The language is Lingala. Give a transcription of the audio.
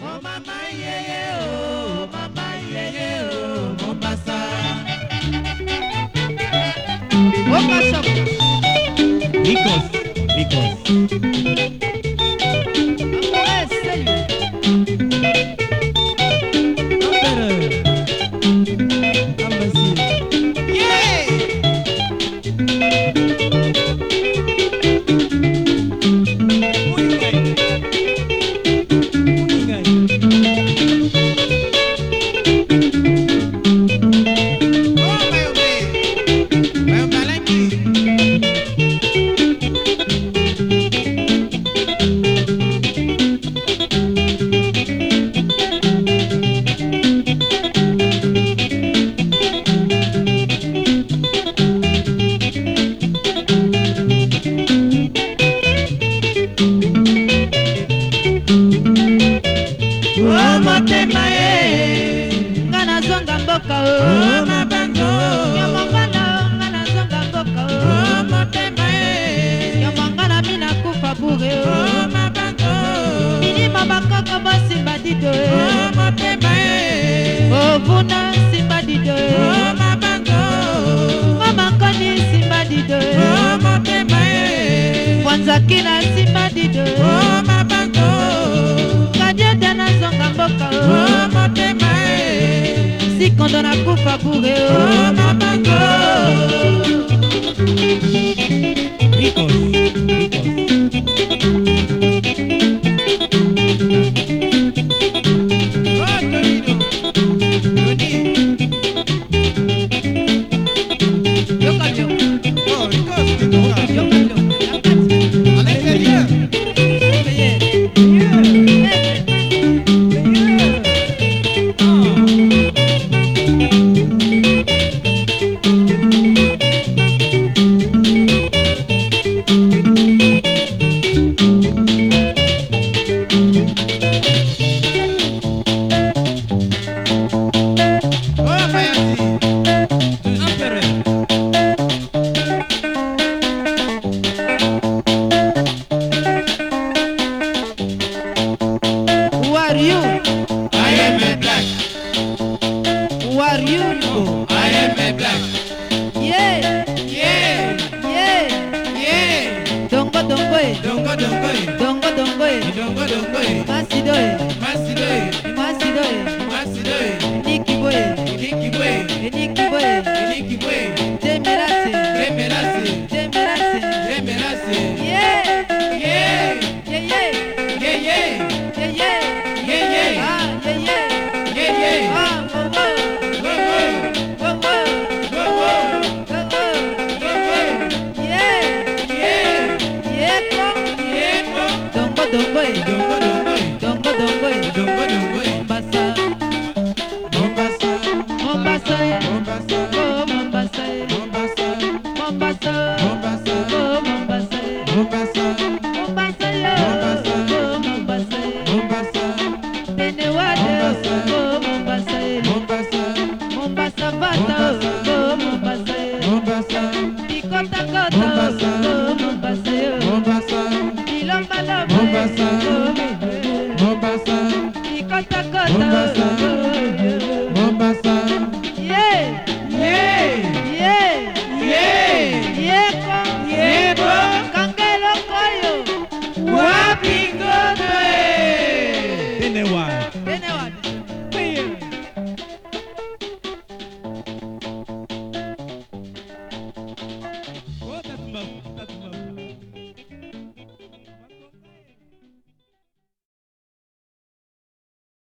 mo oh, mama yeye o oh, mama yeye o oh, Mombasa. Mombasa. Nikos, Nikos. mboka yo oh, mm. mongana mm. onga nazonga mboka oh, mm. motema eh. yo mongana mina kufa bure oh, bilima bakoko bosimba dido eh. motema eh. ovuna simba dido omakoni simba dido motema wanzaki na simba dido mondo nakufa bure oh, am a black. Who are you? I am a black. Yeah. Yeah. Yeah. Yeah. Dongo dongo e. Dongo dongo Masido Masido Masido Masido e. Niki boy. boy. Mombasa, Mombasa, Mombasa, Mombasa. Anyway.